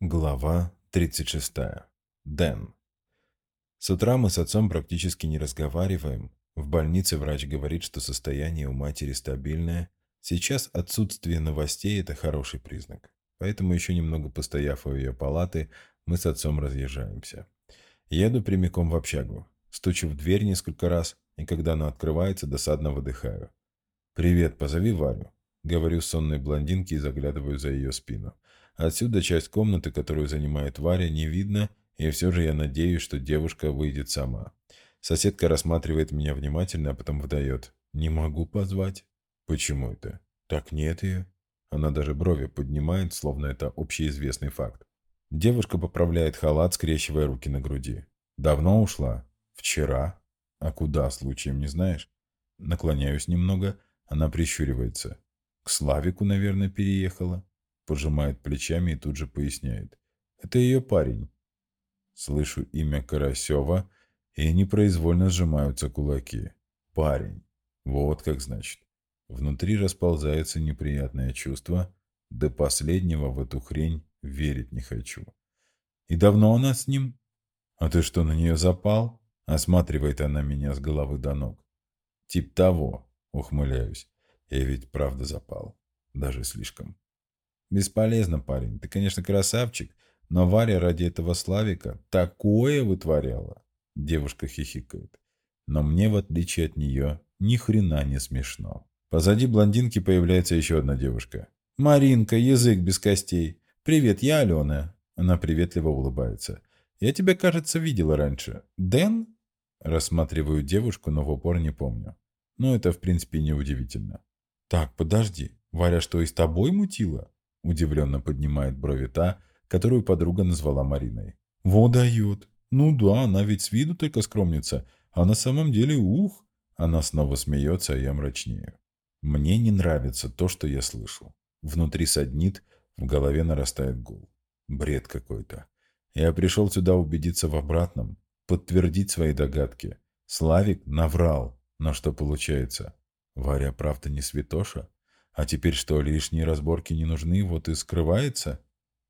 Глава 36. Дэн. С утра мы с отцом практически не разговариваем. В больнице врач говорит, что состояние у матери стабильное. Сейчас отсутствие новостей – это хороший признак. Поэтому еще немного постояв у ее палаты, мы с отцом разъезжаемся. Еду прямиком в общагу. Стучу в дверь несколько раз, и когда она открывается, досадно выдыхаю. «Привет, позови Варю», — говорю сонной блондинке и заглядываю за ее спину. Отсюда часть комнаты, которую занимает Варя, не видно, и все же я надеюсь, что девушка выйдет сама. Соседка рассматривает меня внимательно, а потом выдает. «Не могу позвать». «Почему это?» «Так нет ее». Она даже брови поднимает, словно это общеизвестный факт. Девушка поправляет халат, скрещивая руки на груди. «Давно ушла?» «Вчера». «А куда, случаем не знаешь?» Наклоняюсь немного, она прищуривается. «К Славику, наверное, переехала» пожимает плечами и тут же поясняет. Это ее парень. Слышу имя Карасева, и непроизвольно сжимаются кулаки. Парень. Вот как значит. Внутри расползается неприятное чувство. До последнего в эту хрень верить не хочу. И давно она с ним? А ты что, на нее запал? Осматривает она меня с головы до ног. Тип того, ухмыляюсь. Я ведь правда запал. Даже слишком. Бесполезно, парень. Ты, конечно, красавчик, но Варя ради этого Славика такое вытворяла. Девушка хихикает. Но мне, в отличие от нее, ни хрена не смешно. Позади блондинки появляется еще одна девушка. «Маринка, язык без костей. Привет, я Алена». Она приветливо улыбается. «Я тебя, кажется, видела раньше. Дэн?» Рассматриваю девушку, но в упор не помню. Но это, в принципе, не удивительно. «Так, подожди. Варя что, и с тобой мутила?» Удивленно поднимает брови та, которую подруга назвала Мариной. «Во дает! Ну да, она ведь с виду только скромница, а на самом деле ух!» Она снова смеется, а я мрачнею. Мне не нравится то, что я слышу. Внутри саднит, в голове нарастает гул. Бред какой-то. Я пришел сюда убедиться в обратном, подтвердить свои догадки. Славик наврал, но что получается? Варя правда не святоша? А теперь что, лишние разборки не нужны, вот и скрывается?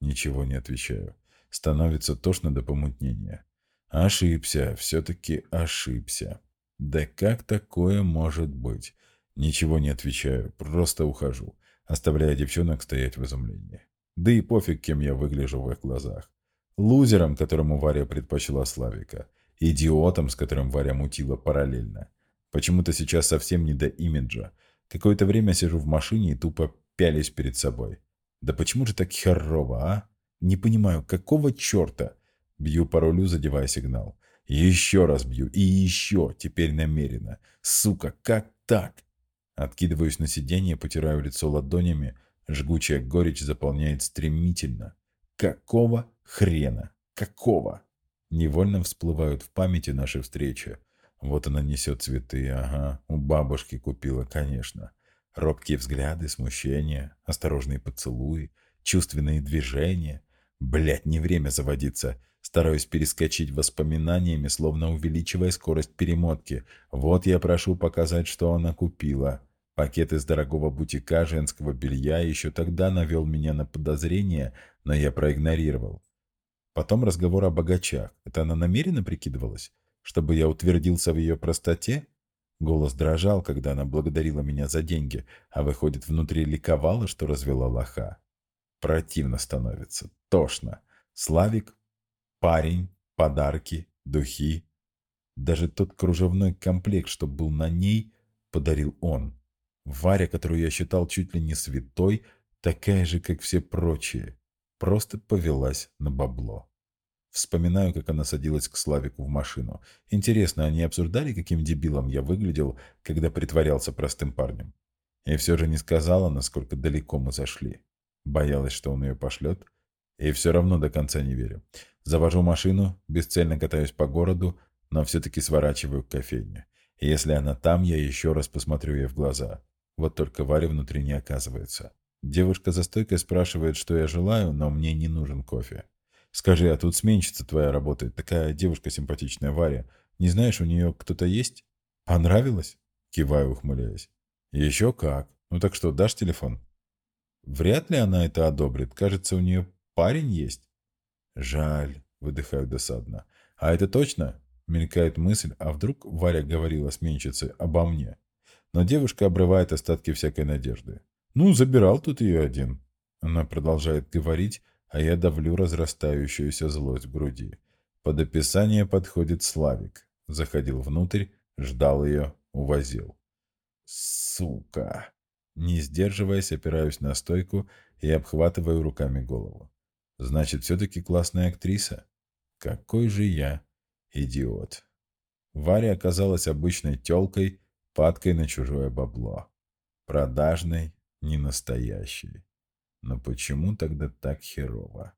Ничего не отвечаю. Становится тошно до помутнения. Ошибся, все-таки ошибся. Да как такое может быть? Ничего не отвечаю, просто ухожу, оставляя девчонок стоять в изумлении. Да и пофиг, кем я выгляжу в их глазах. Лузером, которому Варя предпочла Славика. Идиотом, с которым Варя мутила параллельно. Почему-то сейчас совсем не до имиджа. Какое-то время сижу в машине и тупо пялись перед собой. Да почему же так херово, а? Не понимаю, какого черта? Бью по рулю, задевая сигнал. Еще раз бью. И еще. Теперь намеренно. Сука, как так? Откидываюсь на сиденье, потираю лицо ладонями. Жгучая горечь заполняет стремительно. Какого хрена? Какого? Невольно всплывают в памяти наши встречи. Вот она несет цветы, ага. У бабушки купила, конечно. Робкие взгляды, смущение, осторожные поцелуи, чувственные движения. Блять, не время заводиться. Стараюсь перескочить воспоминаниями, словно увеличивая скорость перемотки. Вот я прошу показать, что она купила. Пакет из дорогого бутика женского белья еще тогда навел меня на подозрение, но я проигнорировал. Потом разговор о богачах. Это она намеренно прикидывалась? Чтобы я утвердился в ее простоте? Голос дрожал, когда она благодарила меня за деньги, а выходит, внутри ликовала, что развела лоха. Противно становится, тошно. Славик, парень, подарки, духи. Даже тот кружевной комплект, что был на ней, подарил он. Варя, которую я считал чуть ли не святой, такая же, как все прочие, просто повелась на бабло. Вспоминаю, как она садилась к Славику в машину. Интересно, они обсуждали, каким дебилом я выглядел, когда притворялся простым парнем? И все же не сказала, насколько далеко мы зашли. Боялась, что он ее пошлет. И все равно до конца не верю. Завожу машину, бесцельно катаюсь по городу, но все-таки сворачиваю к кофейне. Если она там, я еще раз посмотрю ей в глаза. Вот только Варя внутри не оказывается. Девушка за стойкой спрашивает, что я желаю, но мне не нужен кофе. Скажи, а тут сменщица твоя работает, такая девушка симпатичная, Варя. Не знаешь, у нее кто-то есть? Понравилось? Киваю, ухмыляясь. Еще как. Ну так что, дашь телефон? Вряд ли она это одобрит. Кажется, у нее парень есть. Жаль, выдыхаю досадно. А это точно? Мелькает мысль, а вдруг Варя говорила сменщице обо мне? Но девушка обрывает остатки всякой надежды. Ну, забирал тут ее один. Она продолжает говорить, а я давлю разрастающуюся злость в груди. Под описание подходит Славик. Заходил внутрь, ждал ее, увозил. Сука. Не сдерживаясь, опираюсь на стойку и обхватываю руками голову. Значит, все-таки классная актриса? Какой же я идиот. Варя оказалась обычной телкой, падкой на чужое бабло. Продажной, не настоящей. Но почему тогда так херово?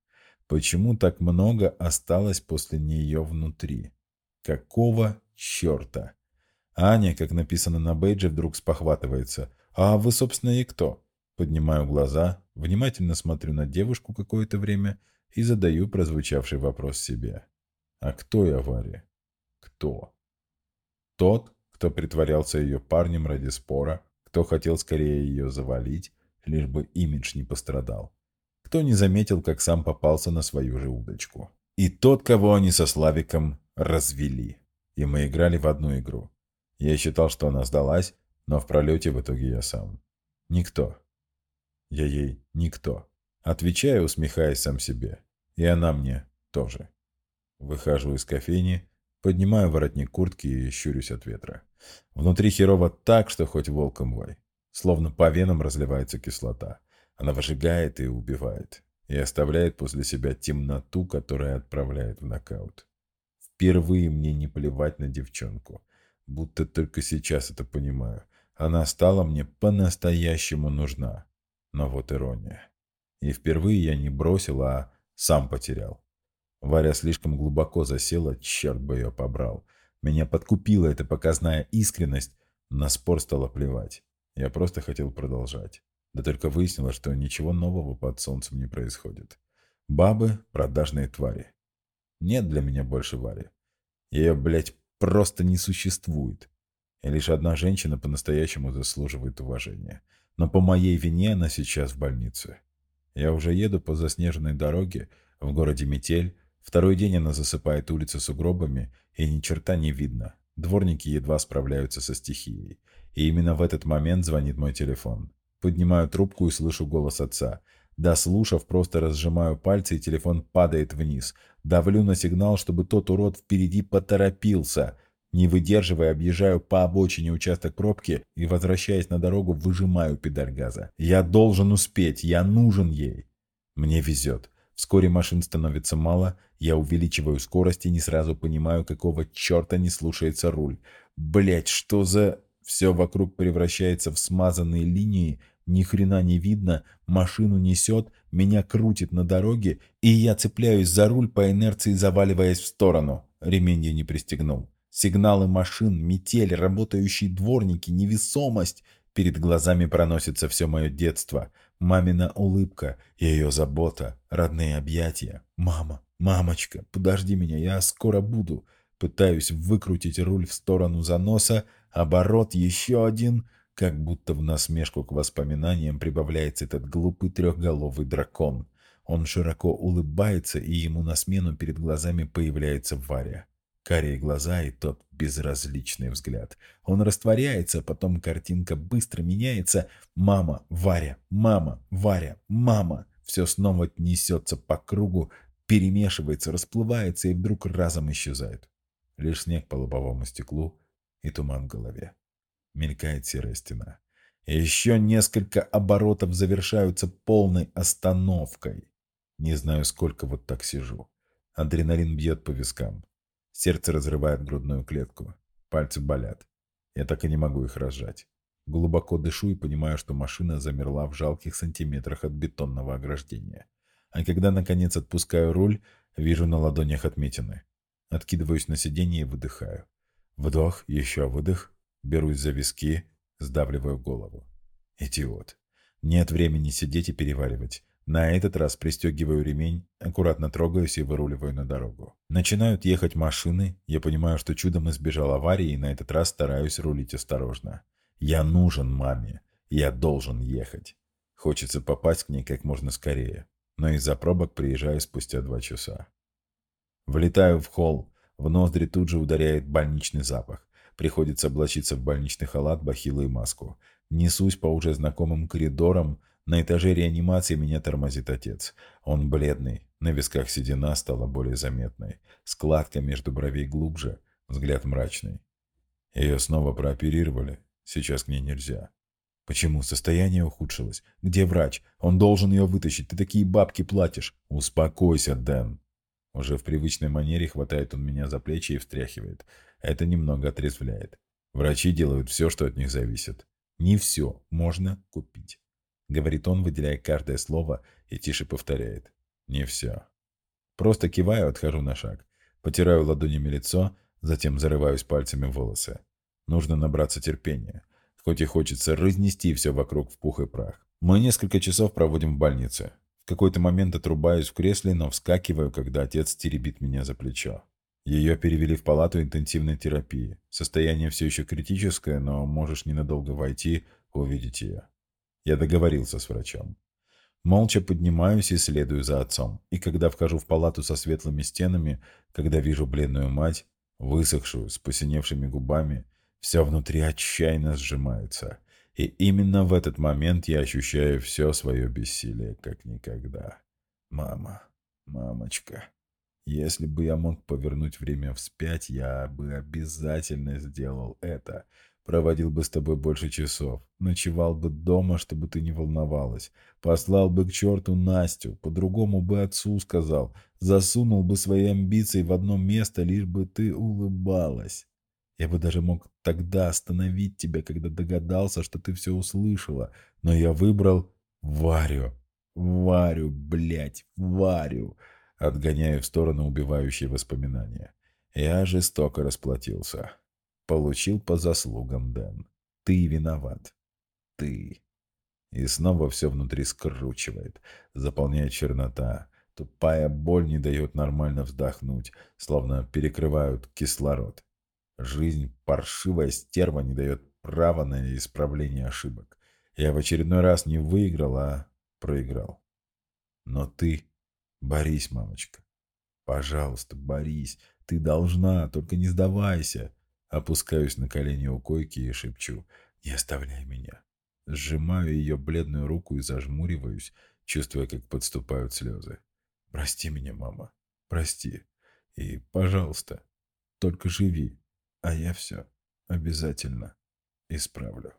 Почему так много осталось после нее внутри? Какого черта? Аня, как написано на бейдже, вдруг спохватывается. «А вы, собственно, и кто?» Поднимаю глаза, внимательно смотрю на девушку какое-то время и задаю прозвучавший вопрос себе. «А кто я, Варя? Кто?» Тот, кто притворялся ее парнем ради спора, кто хотел скорее ее завалить, лишь бы имидж не пострадал. Кто не заметил, как сам попался на свою же удочку. И тот, кого они со Славиком развели. И мы играли в одну игру. Я считал, что она сдалась, но в пролете в итоге я сам. Никто. Я ей никто. Отвечаю, усмехаясь сам себе. И она мне тоже. Выхожу из кофейни, поднимаю воротник куртки и щурюсь от ветра. Внутри херово так, что хоть волком вой. Словно по венам разливается кислота. Она выжигает и убивает. И оставляет после себя темноту, которая отправляет в нокаут. Впервые мне не плевать на девчонку. Будто только сейчас это понимаю. Она стала мне по-настоящему нужна. Но вот ирония. И впервые я не бросил, а сам потерял. Варя слишком глубоко засела, черт бы ее побрал. Меня подкупила эта показная искренность, на спор стало плевать. Я просто хотел продолжать. Да только выяснилось, что ничего нового под солнцем не происходит. Бабы – продажные твари. Нет для меня больше Вари. Ее, блядь, просто не существует. И лишь одна женщина по-настоящему заслуживает уважения. Но по моей вине она сейчас в больнице. Я уже еду по заснеженной дороге, в городе метель. Второй день она засыпает улицы сугробами, и ни черта не видно. Дворники едва справляются со стихией. И именно в этот момент звонит мой телефон. Поднимаю трубку и слышу голос отца. Дослушав, просто разжимаю пальцы, и телефон падает вниз. Давлю на сигнал, чтобы тот урод впереди поторопился. Не выдерживая, объезжаю по обочине участок пробки и, возвращаясь на дорогу, выжимаю педаль газа. Я должен успеть, я нужен ей. Мне везет. Вскоре машин становится мало, я увеличиваю скорость и не сразу понимаю, какого черта не слушается руль. Блять, что за... Все вокруг превращается в смазанные линии, ни хрена не видно, машину несет, меня крутит на дороге, и я цепляюсь за руль по инерции, заваливаясь в сторону. Ремень я не пристегнул. Сигналы машин, метель, работающие дворники, невесомость. Перед глазами проносится все мое детство. Мамина улыбка, ее забота, родные объятия. «Мама, мамочка, подожди меня, я скоро буду». Пытаюсь выкрутить руль в сторону заноса, оборот еще один, как будто в насмешку к воспоминаниям прибавляется этот глупый трехголовый дракон. Он широко улыбается, и ему на смену перед глазами появляется Варя. Карие глаза и тот безразличный взгляд. Он растворяется, потом картинка быстро меняется. Мама, Варя, мама, Варя, мама. Все снова несется по кругу, перемешивается, расплывается и вдруг разом исчезает. Лишь снег по лобовому стеклу и туман в голове. Мелькает серая стена. Еще несколько оборотов завершаются полной остановкой. Не знаю, сколько вот так сижу. Адреналин бьет по вискам. Сердце разрывает грудную клетку. Пальцы болят. Я так и не могу их разжать. Глубоко дышу и понимаю, что машина замерла в жалких сантиметрах от бетонного ограждения. А когда, наконец, отпускаю руль, вижу на ладонях отметины. Откидываюсь на сиденье и выдыхаю. Вдох, еще выдох. Берусь за виски, сдавливаю голову. Идиот. Нет времени сидеть и переваривать. На этот раз пристегиваю ремень, аккуратно трогаюсь и выруливаю на дорогу. Начинают ехать машины, я понимаю, что чудом избежал аварии и на этот раз стараюсь рулить осторожно. Я нужен маме, я должен ехать. Хочется попасть к ней как можно скорее. но из-за пробок приезжаю спустя два часа. Влетаю в холл, в ноздри тут же ударяет больничный запах. Приходится облачиться в больничный халат, бахилы и маску. Несусь по уже знакомым коридорам. На этаже реанимации меня тормозит отец. Он бледный, на висках седина стала более заметной. Складка между бровей глубже, взгляд мрачный. Ее снова прооперировали. Сейчас к ней нельзя. Почему? Состояние ухудшилось. Где врач? Он должен ее вытащить. Ты такие бабки платишь. Успокойся, Дэн. Уже в привычной манере хватает он меня за плечи и встряхивает. Это немного отрезвляет. Врачи делают все, что от них зависит. Не все можно купить. Говорит он, выделяя каждое слово и тише повторяет. Не все. Просто киваю, отхожу на шаг. Потираю ладонями лицо, затем зарываюсь пальцами в волосы. Нужно набраться терпения. Хоть и хочется разнести все вокруг в пух и прах. Мы несколько часов проводим в больнице. В какой-то момент отрубаюсь в кресле, но вскакиваю, когда отец теребит меня за плечо. Ее перевели в палату интенсивной терапии. Состояние все еще критическое, но можешь ненадолго войти, увидеть ее. Я договорился с врачом. Молча поднимаюсь и следую за отцом. И когда вхожу в палату со светлыми стенами, когда вижу бледную мать, высохшую, с посиневшими губами, все внутри отчаянно сжимается. И именно в этот момент я ощущаю все свое бессилие, как никогда. Мама, мамочка, если бы я мог повернуть время вспять, я бы обязательно сделал это. Проводил бы с тобой больше часов, ночевал бы дома, чтобы ты не волновалась, послал бы к черту Настю, по-другому бы отцу сказал, засунул бы свои амбиции в одно место, лишь бы ты улыбалась. Я бы даже мог тогда остановить тебя, когда догадался, что ты все услышала. Но я выбрал Варю. Варю, блядь, Варю. Отгоняю в сторону убивающие воспоминания. Я жестоко расплатился. Получил по заслугам, Дэн. Ты виноват. Ты. И снова все внутри скручивает, заполняет чернота. Тупая боль не дает нормально вздохнуть, словно перекрывают кислород. Жизнь паршивая стерва не дает права на исправление ошибок. Я в очередной раз не выиграл, а проиграл. Но ты борись, мамочка. Пожалуйста, борись. Ты должна, только не сдавайся. Опускаюсь на колени у койки и шепчу. Не оставляй меня. Сжимаю ее бледную руку и зажмуриваюсь, чувствуя, как подступают слезы. Прости меня, мама. Прости. И, пожалуйста, только живи. А я все обязательно исправлю.